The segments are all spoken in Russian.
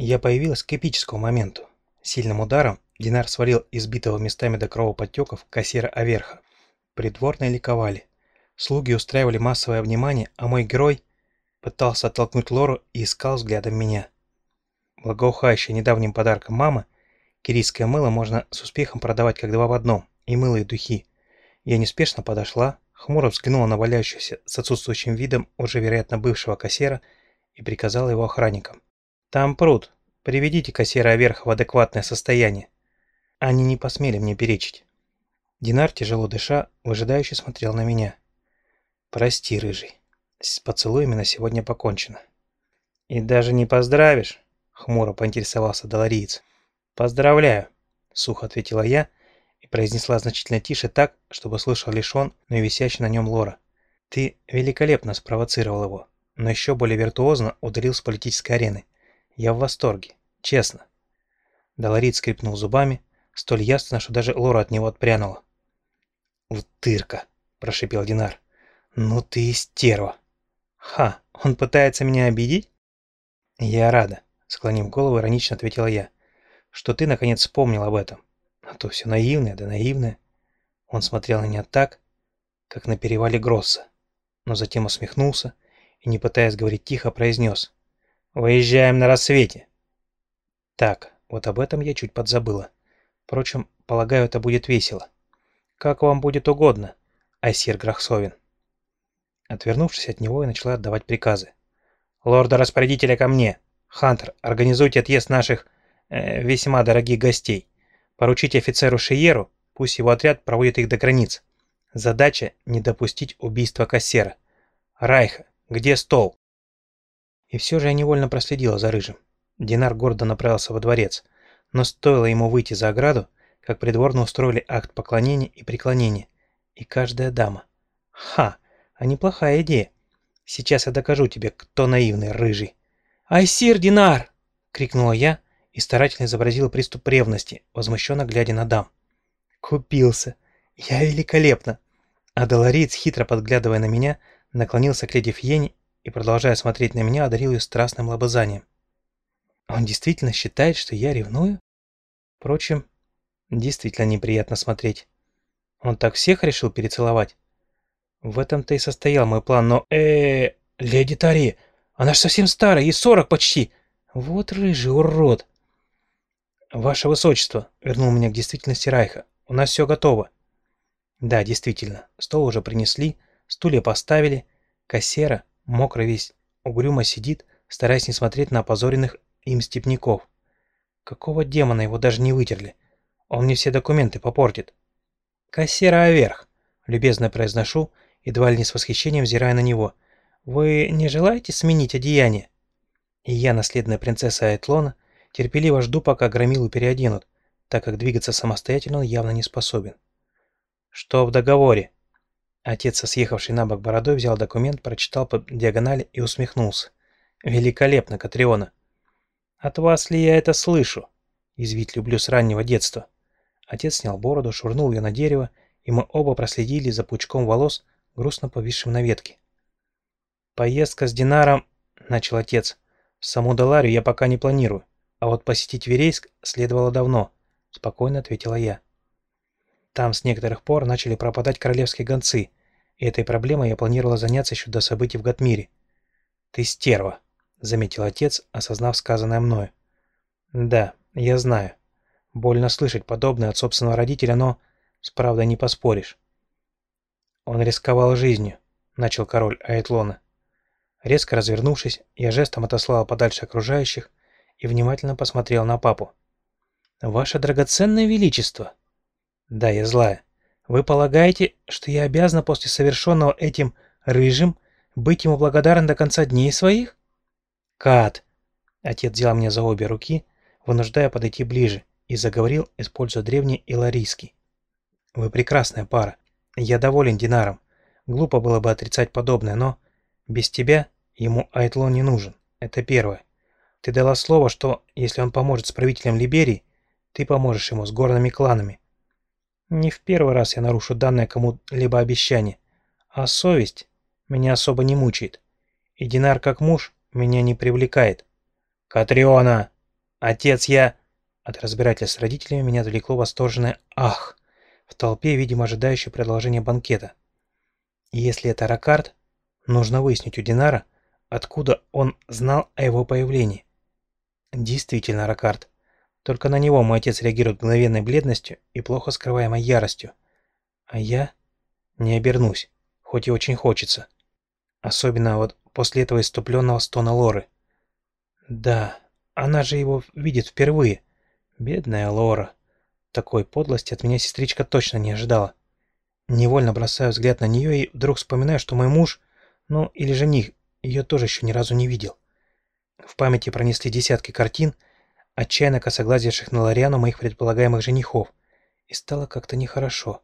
Я появилась к эпическому моменту. Сильным ударом Динар свалил избитого местами до кровоподтеков кассира Аверха. Придворные ликовали. Слуги устраивали массовое внимание, а мой герой пытался оттолкнуть Лору и искал взглядом меня. Благоухающее недавним подарком мамы, кирийское мыло можно с успехом продавать как два в одном, и мыло, и духи. Я неспешно подошла, хмуро взглянула на валяющегося с отсутствующим видом уже, вероятно, бывшего кассира и приказала его охранникам. «Там пруд. Приведите кассира Аверха в адекватное состояние». Они не посмели мне перечить. Динар, тяжело дыша, выжидающе смотрел на меня. «Прости, рыжий, с поцелуями на сегодня покончено». «И даже не поздравишь?» — хмуро поинтересовался долариец. «Поздравляю», — сухо ответила я и произнесла значительно тише так, чтобы слышал лишь он, но и висящий на нем Лора. «Ты великолепно спровоцировал его, но еще более виртуозно удалил с политической арены. Я в восторге, честно». Долорит скрипнул зубами, столь ясно, что даже Лора от него отпрянула. «Утырка!» – прошипел Динар. «Ну ты и стерва!» «Ха, он пытается меня обидеть?» «Я рада», – склонив голову, иронично ответила я, «что ты наконец вспомнил об этом. А то все наивное да наивное». Он смотрел на меня так, как на перевале Гросса, но затем усмехнулся и, не пытаясь говорить тихо, произнес. «Выезжаем на рассвете!» Так, вот об этом я чуть подзабыла. Впрочем, полагаю, это будет весело. Как вам будет угодно, Айсир Грахсовин. Отвернувшись от него, я начала отдавать приказы. «Лорда-распорядителя ко мне! Хантер, организуйте отъезд наших э, весьма дорогих гостей. Поручите офицеру Шиеру, пусть его отряд проводит их до границ. Задача – не допустить убийства кассера. Райха, где стол?» И все же я невольно проследила за Рыжим. Динар гордо направился во дворец – но стоило ему выйти за ограду, как придворно устроили акт поклонения и преклонения. И каждая дама. Ха, а неплохая идея. Сейчас я докажу тебе, кто наивный, рыжий. «Айсир, Динар!» — крикнула я и старательно изобразила приступ ревности, возмущенно глядя на дам. «Купился! Я великолепно!» А Долориец, хитро подглядывая на меня, наклонился к леди Фьене и, продолжая смотреть на меня, одарил ее страстным лобызанием. Он действительно считает, что я ревную? Впрочем, действительно неприятно смотреть. Он так всех решил перецеловать. В этом-то и состоял мой план, но... э, леди Тари, она ж совсем старая, ей сорок почти. Вот рыжий урод. Ваше Высочество, вернул меня к действительности Райха, у нас все готово. Да, действительно, стол уже принесли, стулья поставили, кассера, мокрый весь, угрюмо сидит, стараясь не смотреть на опозоренных им степняков. Какого демона его даже не вытерли? Он мне все документы попортит. «Кассира вверх!» — любезно произношу, едва ли не с восхищением взирая на него. «Вы не желаете сменить одеяние?» И я, наследная принцесса Айтлона, терпеливо жду, пока громилу переоденут, так как двигаться самостоятельно он явно не способен. «Что в договоре?» Отец, съехавший на бок бородой, взял документ, прочитал по диагонали и усмехнулся. «Великолепно, Катриона. От вас ли я это слышу? Извить люблю с раннего детства. Отец снял бороду, швырнул ее на дерево, и мы оба проследили за пучком волос, грустно повисшим на ветке. «Поездка с Динаром», — начал отец. «В саму Даларию я пока не планирую, а вот посетить Верейск следовало давно», — спокойно ответила я. Там с некоторых пор начали пропадать королевские гонцы, и этой проблемой я планировала заняться еще до событий в Гатмире. «Ты стерва», — заметил отец, осознав сказанное мною. «Да, я знаю. Больно слышать подобное от собственного родителя, но с правдой не поспоришь». «Он рисковал жизнью», — начал король Айтлона. Резко развернувшись, я жестом отослал подальше окружающих и внимательно посмотрел на папу. «Ваше драгоценное величество!» «Да, я злая. Вы полагаете, что я обязана после совершенного этим рыжим быть ему благодарен до конца дней своих?» «Кат!» Отец взял меня за обе руки, вынуждая подойти ближе, и заговорил, используя древний иларийский. «Вы прекрасная пара. Я доволен Динаром. Глупо было бы отрицать подобное, но без тебя ему Айтлон не нужен. Это первое. Ты дала слово, что, если он поможет с правителем Либерии, ты поможешь ему с горными кланами. Не в первый раз я нарушу данное кому-либо обещание, а совесть меня особо не мучает. И Динар как муж меня не привлекает. «Катриона!» Отец, я...» От разбирательства с родителями меня отвлекло восторженное «Ах!» в толпе, видимо, ожидающей продолжения банкета. Если это Ракард, нужно выяснить у Динара, откуда он знал о его появлении. Действительно, Ракард. Только на него мой отец реагирует мгновенной бледностью и плохо скрываемой яростью. А я не обернусь, хоть и очень хочется. Особенно вот после этого иступленного стона Лоры. Да, она же его видит впервые. Бедная Лора. Такой подлости от меня сестричка точно не ожидала. Невольно бросаю взгляд на нее и вдруг вспоминаю, что мой муж, ну или жених, ее тоже еще ни разу не видел. В памяти пронесли десятки картин, отчаянно косоглазивших на Лориану моих предполагаемых женихов, и стало как-то нехорошо.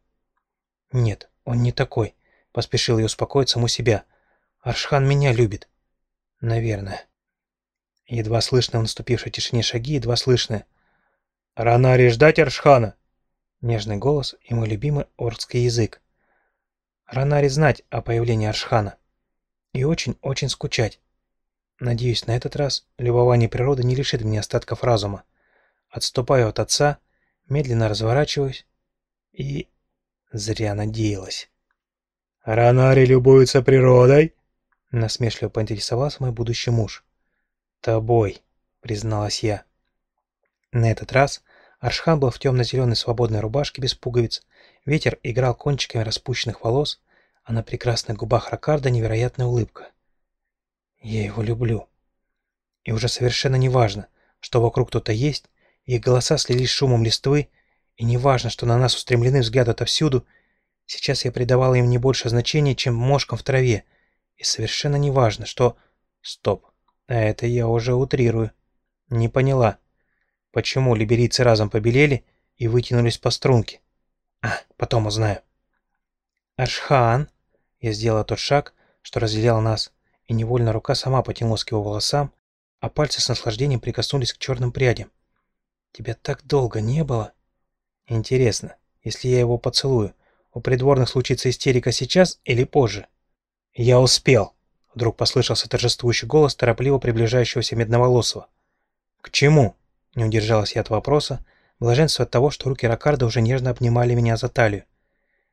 Нет, он не такой, поспешил я успокоить саму себя. Аршхан меня любит. Наверное. Едва слышно в наступившей тишине шаги, едва слышно. «Ранари ждать Аршхана!» Нежный голос и мой любимый ордский язык. Ранари знать о появлении Аршхана. И очень-очень скучать. Надеюсь, на этот раз любование природы не лишит меня остатков разума. Отступаю от отца, медленно разворачиваюсь и... Зря надеялась. «Ранари любуется природой?» Насмешливо поинтересовался мой будущий муж. «Тобой», — призналась я. На этот раз Аршхан был в темно-зеленой свободной рубашке без пуговиц, ветер играл кончиками распущенных волос, а на прекрасных губах Ракарда невероятная улыбка. Я его люблю. И уже совершенно не важно, что вокруг кто-то есть, их голоса слились шумом листвы, и не важно, что на нас устремлены взгляды отовсюду, сейчас я придавала им не больше значения, чем мошкам в траве, и совершенно не важно, что... Стоп, а это я уже утрирую. Не поняла, почему либерийцы разом побелели и вытянулись по струнке. А, потом узнаю. «Аршхан!» Я сделала тот шаг, что разделял нас, и невольно рука сама потянулась к его волосам, а пальцы с наслаждением прикоснулись к черным прядям. «Тебя так долго не было?» «Интересно, если я его поцелую, у придворных случится истерика сейчас или позже?» «Я успел!» — вдруг послышался торжествующий голос торопливо приближающегося медноволосого. «К чему?» — не удержалась я от вопроса, блаженство от того, что руки Ракарда уже нежно обнимали меня за талию.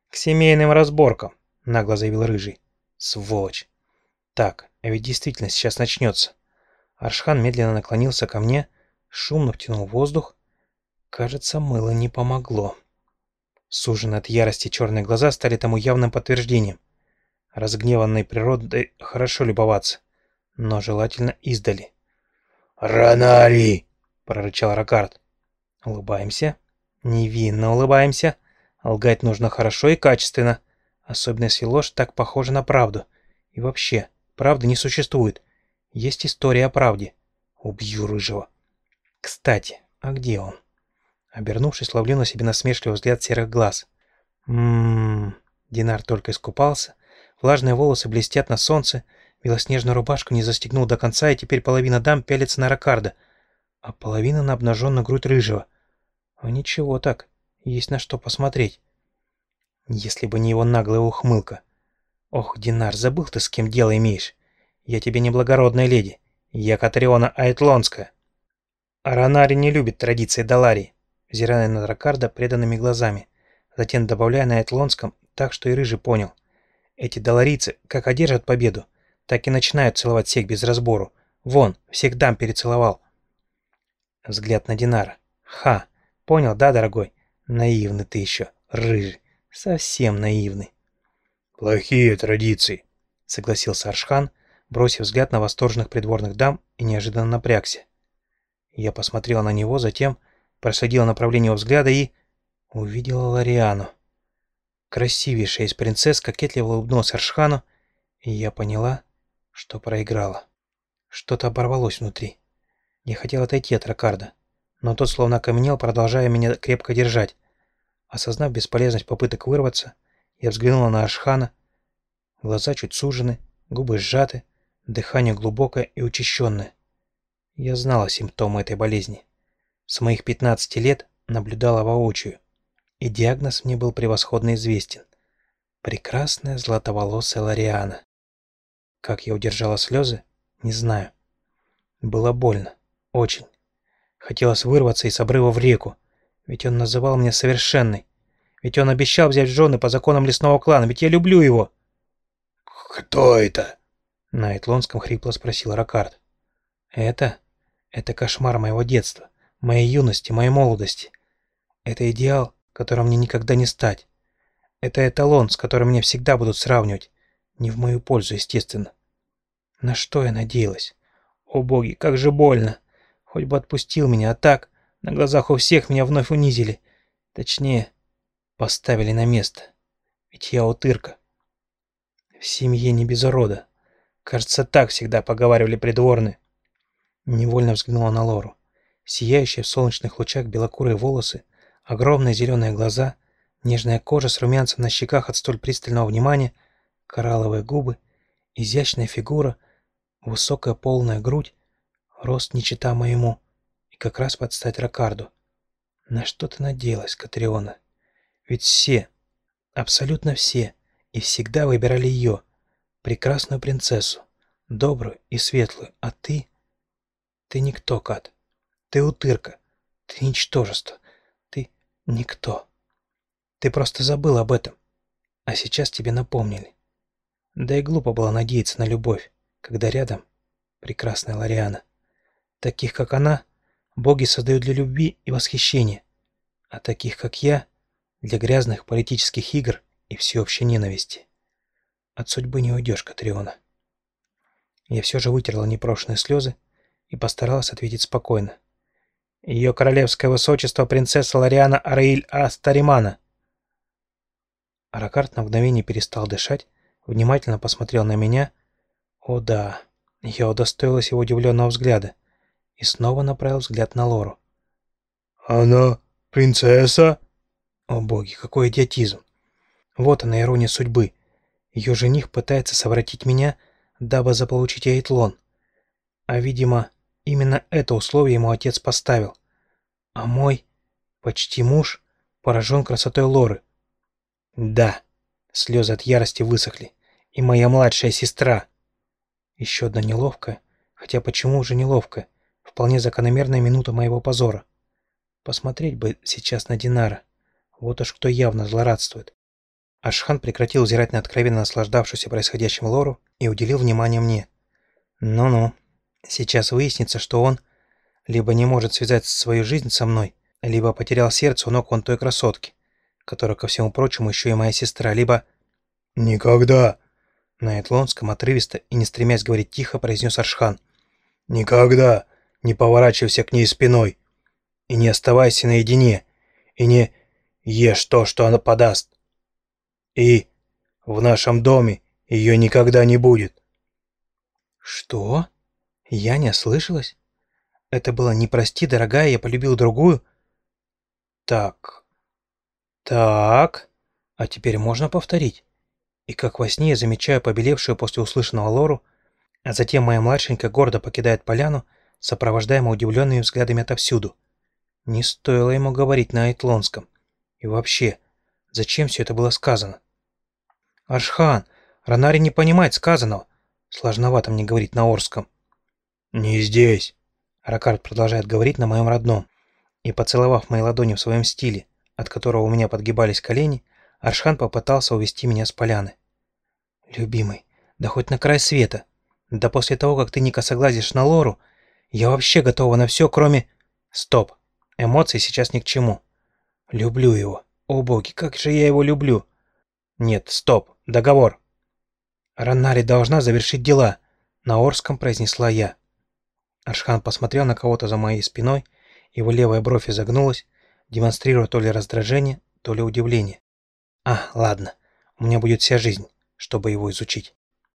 «К семейным разборкам!» — нагло заявил Рыжий. «Сволочь! Так, а ведь действительно сейчас начнется. Аршхан медленно наклонился ко мне, шумно втянул воздух. Кажется, мыло не помогло. Суженные от ярости черные глаза стали тому явным подтверждением. Разгневанной природой хорошо любоваться, но желательно издали. «Ранари!» — прорычал Ракард. Улыбаемся. Невинно улыбаемся. Лгать нужно хорошо и качественно, особенно если ложь так похожа на правду. И вообще, Правды не существует. Есть история о правде. Убью рыжего. Кстати, а где он? Обернувшись, ловлю на себе насмешливый взгляд серых глаз. Ммм... Динар только искупался. Влажные волосы блестят на солнце. Белоснежную рубашку не застегнул до конца, и теперь половина дам пялится на Ракарда, а половина на обнаженную грудь рыжего. А ничего так, есть на что посмотреть. Если бы не его наглая ухмылка. «Ох, Динар, забыл ты, с кем дело имеешь. Я тебе не благородная леди. Я Катриона Айтлонская». Аранари не любит традиции Даларии, взирая на Дракарда преданными глазами, затем добавляя на Айтлонском так, что и Рыжий понял. Эти даларийцы как одержат победу, так и начинают целовать всех без разбору. Вон, всех дам перецеловал. Взгляд на Динара. Ха, понял, да, дорогой? Наивный ты еще, рыжий, совсем наивный. «Плохие традиции», — согласился Аршхан, бросив взгляд на восторженных придворных дам и неожиданно напрягся. Я посмотрела на него, затем проследила направление его взгляда и... увидела Лариану. Красивейшая из принцесс кокетливо улыбнулась Аршхану, и я поняла, что проиграла. Что-то оборвалось внутри. Я хотел отойти от Ракарда, но тот словно окаменел, продолжая меня крепко держать. Осознав бесполезность попыток вырваться, я взглянула на Ашхана. Глаза чуть сужены, губы сжаты, дыхание глубокое и учащенное. Я знала симптомы этой болезни. С моих 15 лет наблюдала воочию, и диагноз мне был превосходно известен. Прекрасная златоволосая Лариана. Как я удержала слезы, не знаю. Было больно. Очень. Хотелось вырваться из обрыва в реку. Ведь он называл меня совершенной. Ведь он обещал взять в жены по законам лесного клана. Ведь я люблю его. «Кто это?» На Этлонском хрипло спросил Ракард. «Это? Это кошмар моего детства, моей юности, моей молодости. Это идеал, которым мне никогда не стать. Это эталон, с которым меня всегда будут сравнивать. Не в мою пользу, естественно. На что я надеялась? О боги, как же больно! Хоть бы отпустил меня, а так, на глазах у всех меня вновь унизили. Точнее, поставили на место. Ведь я утырка. В семье не без урода. Кажется, так всегда поговаривали придворные. Невольно взглянула на Лору. Сияющие в солнечных лучах белокурые волосы, огромные зеленые глаза, нежная кожа с румянцем на щеках от столь пристального внимания, коралловые губы, изящная фигура, высокая полная грудь, рост не чита моему, и как раз под стать Ракарду. На что ты надеялась, Катриона? Ведь все, абсолютно все, и всегда выбирали ее, прекрасную принцессу, добрую и светлую, а ты... Ты никто, Кат. Ты утырка. Ты ничтожество. Ты никто. Ты просто забыл об этом. А сейчас тебе напомнили. Да и глупо было надеяться на любовь, когда рядом прекрасная Лариана. Таких, как она, боги создают для любви и восхищения, а таких, как я, для грязных политических игр и всеобщей ненависти. От судьбы не уйдешь, Катриона. Я все же вытерла непрошенные слезы и постаралась ответить спокойно. Ее королевское высочество принцесса Лариана Араиль Астаримана. Аракарт на мгновение перестал дышать, внимательно посмотрел на меня. О да, я удостоилась его удивленного взгляда и снова направил взгляд на Лору. «Она принцесса?» О боги, какой идиотизм! Вот она ирония судьбы. Ее жених пытается совратить меня, дабы заполучить Эйтлон. А, видимо, именно это условие ему отец поставил. А мой, почти муж, поражен красотой Лоры. Да, слезы от ярости высохли. И моя младшая сестра. Еще одна неловкая, хотя почему уже неловкая, вполне закономерная минута моего позора. Посмотреть бы сейчас на Динара. Вот уж кто явно злорадствует. Ашхан прекратил взирать на откровенно наслаждавшуюся происходящим Лору и уделил внимание мне. Ну-ну, сейчас выяснится, что он либо не может связать свою жизнь со мной, либо потерял сердце у ног вон той красотки, которая, ко всему прочему, еще и моя сестра, либо... «Никогда!» На Этлонском отрывисто и не стремясь говорить тихо, произнес Аршхан. «Никогда не поворачивайся к ней спиной, и не оставайся наедине, и не ешь то, что она подаст. И в нашем доме ее никогда не будет». «Что? Я не ослышалась? Это было «не прости, дорогая, я полюбил другую»?» «Так, так, а теперь можно повторить?» И как во сне я замечаю побелевшую после услышанного Лору, а затем моя младшенькая гордо покидает поляну, сопровождаемая удивленными взглядами отовсюду. Не стоило ему говорить на айтлонском. И вообще, зачем все это было сказано? «Аршхан, Ранари не понимает сказанного!» Сложновато мне говорить на Орском. «Не здесь!» Ракард продолжает говорить на моем родном. И, поцеловав мои ладони в своем стиле, от которого у меня подгибались колени, Аршхан попытался увести меня с поляны. «Любимый, да хоть на край света. Да после того, как ты не косоглазишь на Лору, я вообще готова на все, кроме...» «Стоп. Эмоции сейчас ни к чему. Люблю его. О боги, как же я его люблю!» «Нет, стоп. Договор». «Раннари должна завершить дела», — на Орском произнесла я. Аршхан посмотрел на кого-то за моей спиной, его левая бровь изогнулась, демонстрируя то ли раздражение, то ли удивление. А, ладно, у меня будет вся жизнь, чтобы его изучить.